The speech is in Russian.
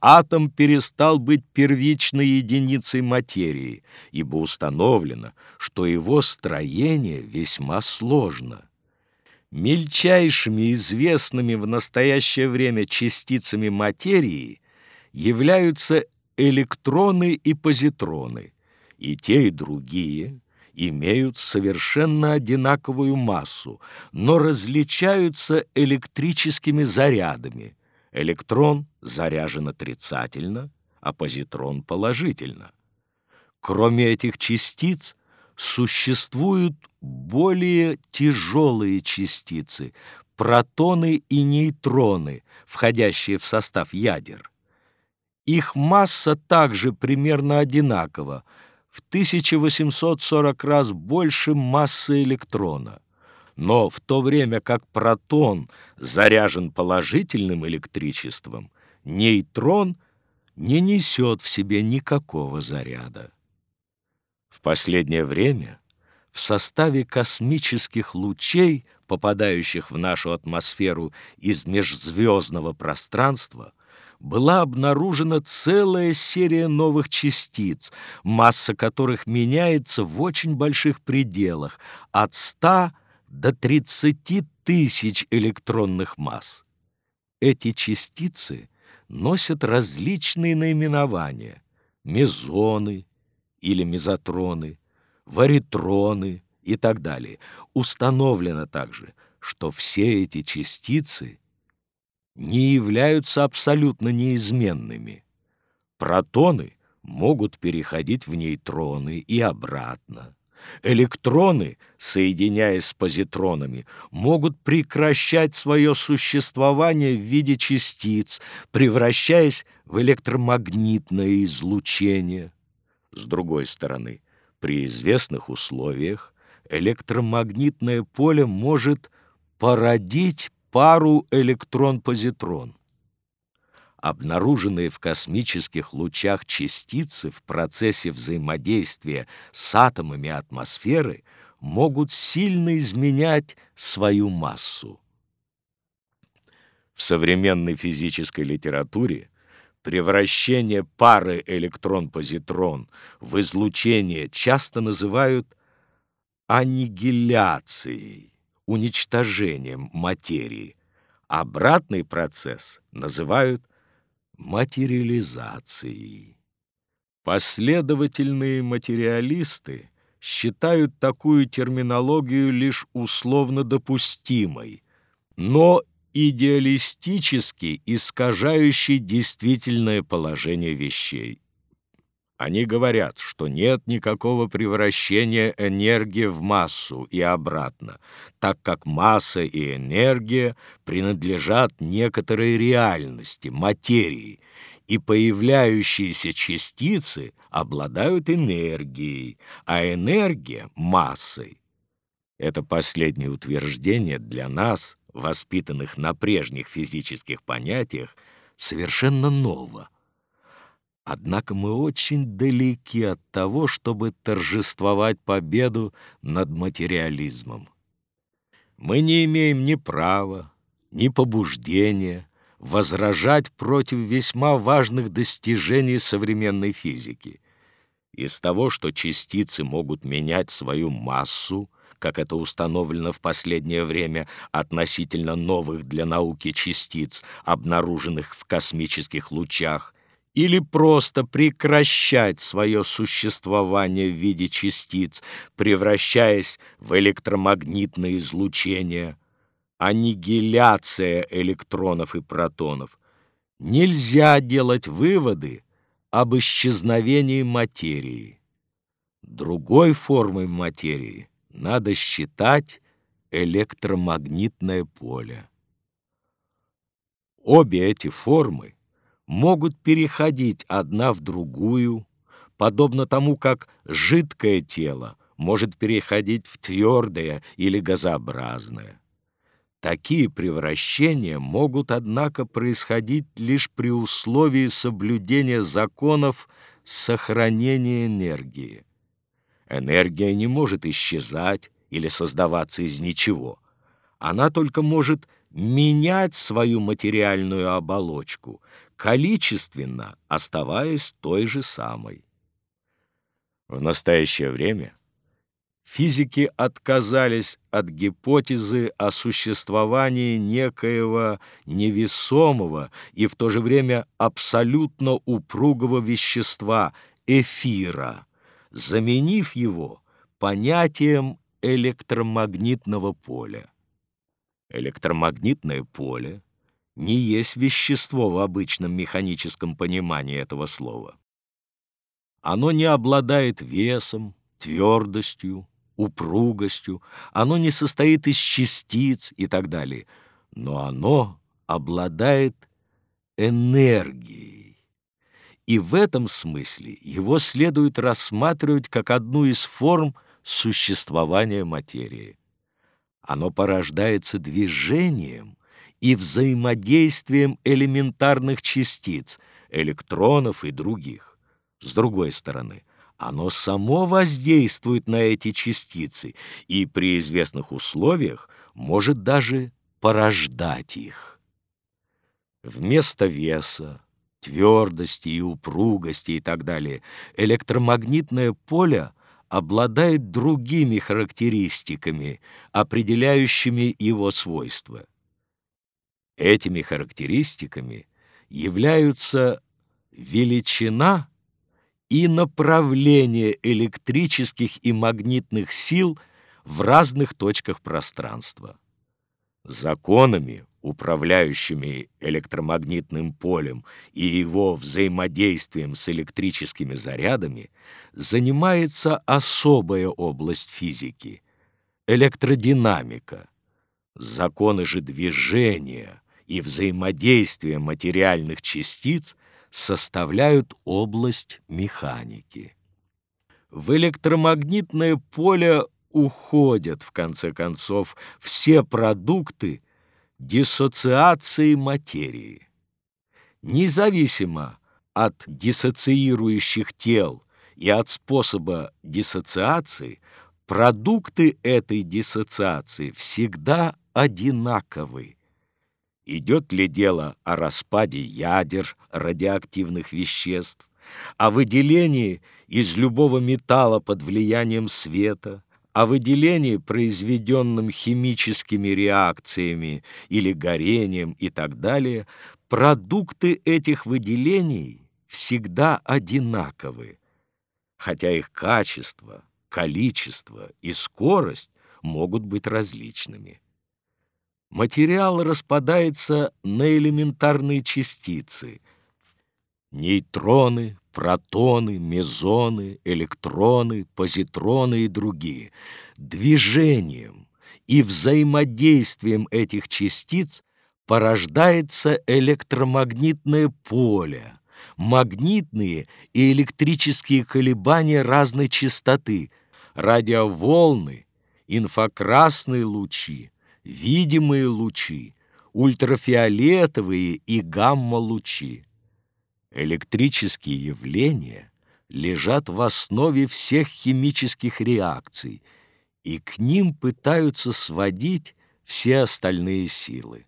атом перестал быть первичной единицей материи, ибо установлено, что его строение весьма сложно. Мельчайшими известными в настоящее время частицами материи являются электроны и позитроны, и те, и другие имеют совершенно одинаковую массу, но различаются электрическими зарядами. Электрон заряжен отрицательно, а позитрон положительно. Кроме этих частиц существуют более тяжелые частицы, протоны и нейтроны, входящие в состав ядер. Их масса также примерно одинакова, в 1840 раз больше массы электрона. Но в то время как протон заряжен положительным электричеством, нейтрон не несет в себе никакого заряда. В последнее время в составе космических лучей, попадающих в нашу атмосферу из межзвездного пространства, была обнаружена целая серия новых частиц, масса которых меняется в очень больших пределах, от 100 до 30 тысяч электронных масс. Эти частицы носят различные наименования — мезоны или мезотроны, варитроны и так далее. Установлено также, что все эти частицы — не являются абсолютно неизменными. Протоны могут переходить в нейтроны и обратно. Электроны, соединяясь с позитронами, могут прекращать свое существование в виде частиц, превращаясь в электромагнитное излучение. С другой стороны, при известных условиях электромагнитное поле может породить пару электрон-позитрон. Обнаруженные в космических лучах частицы в процессе взаимодействия с атомами атмосферы могут сильно изменять свою массу. В современной физической литературе превращение пары электрон-позитрон в излучение часто называют аннигиляцией уничтожением материи. Обратный процесс называют материализацией. Последовательные материалисты считают такую терминологию лишь условно допустимой, но идеалистически искажающей действительное положение вещей. Они говорят, что нет никакого превращения энергии в массу и обратно, так как масса и энергия принадлежат некоторой реальности, материи, и появляющиеся частицы обладают энергией, а энергия — массой. Это последнее утверждение для нас, воспитанных на прежних физических понятиях, совершенно ново. Однако мы очень далеки от того, чтобы торжествовать победу над материализмом. Мы не имеем ни права, ни побуждения возражать против весьма важных достижений современной физики. Из того, что частицы могут менять свою массу, как это установлено в последнее время относительно новых для науки частиц, обнаруженных в космических лучах, или просто прекращать свое существование в виде частиц, превращаясь в электромагнитное излучение, аннигиляция электронов и протонов. Нельзя делать выводы об исчезновении материи. Другой формой материи надо считать электромагнитное поле. Обе эти формы могут переходить одна в другую, подобно тому, как жидкое тело может переходить в твердое или газообразное. Такие превращения могут, однако, происходить лишь при условии соблюдения законов сохранения энергии. Энергия не может исчезать или создаваться из ничего. Она только может менять свою материальную оболочку, количественно оставаясь той же самой. В настоящее время физики отказались от гипотезы о существовании некоего невесомого и в то же время абсолютно упругого вещества – эфира, заменив его понятием электромагнитного поля. Электромагнитное поле не есть вещество в обычном механическом понимании этого слова. Оно не обладает весом, твердостью, упругостью, оно не состоит из частиц и так далее, но оно обладает энергией. И в этом смысле его следует рассматривать как одну из форм существования материи. Оно порождается движением и взаимодействием элементарных частиц, электронов и других. С другой стороны, оно само воздействует на эти частицы и при известных условиях может даже порождать их. Вместо веса, твердости и упругости и так далее, электромагнитное поле обладает другими характеристиками, определяющими его свойства. Этими характеристиками являются величина и направление электрических и магнитных сил в разных точках пространства. Законами, управляющими электромагнитным полем и его взаимодействием с электрическими зарядами, занимается особая область физики — электродинамика. Законы же движения и взаимодействия материальных частиц — составляют область механики. В электромагнитное поле уходят, в конце концов, все продукты диссоциации материи. Независимо от диссоциирующих тел и от способа диссоциации, продукты этой диссоциации всегда одинаковы Идет ли дело о распаде ядер радиоактивных веществ, о выделении из любого металла под влиянием света, о выделении, произведенном химическими реакциями или горением и так далее, продукты этих выделений всегда одинаковы, хотя их качество, количество и скорость могут быть различными материал распадается на элементарные частицы — нейтроны, протоны, мезоны, электроны, позитроны и другие. Движением и взаимодействием этих частиц порождается электромагнитное поле, магнитные и электрические колебания разной частоты, радиоволны, инфракрасные лучи, видимые лучи, ультрафиолетовые и гамма-лучи. Электрические явления лежат в основе всех химических реакций, и к ним пытаются сводить все остальные силы.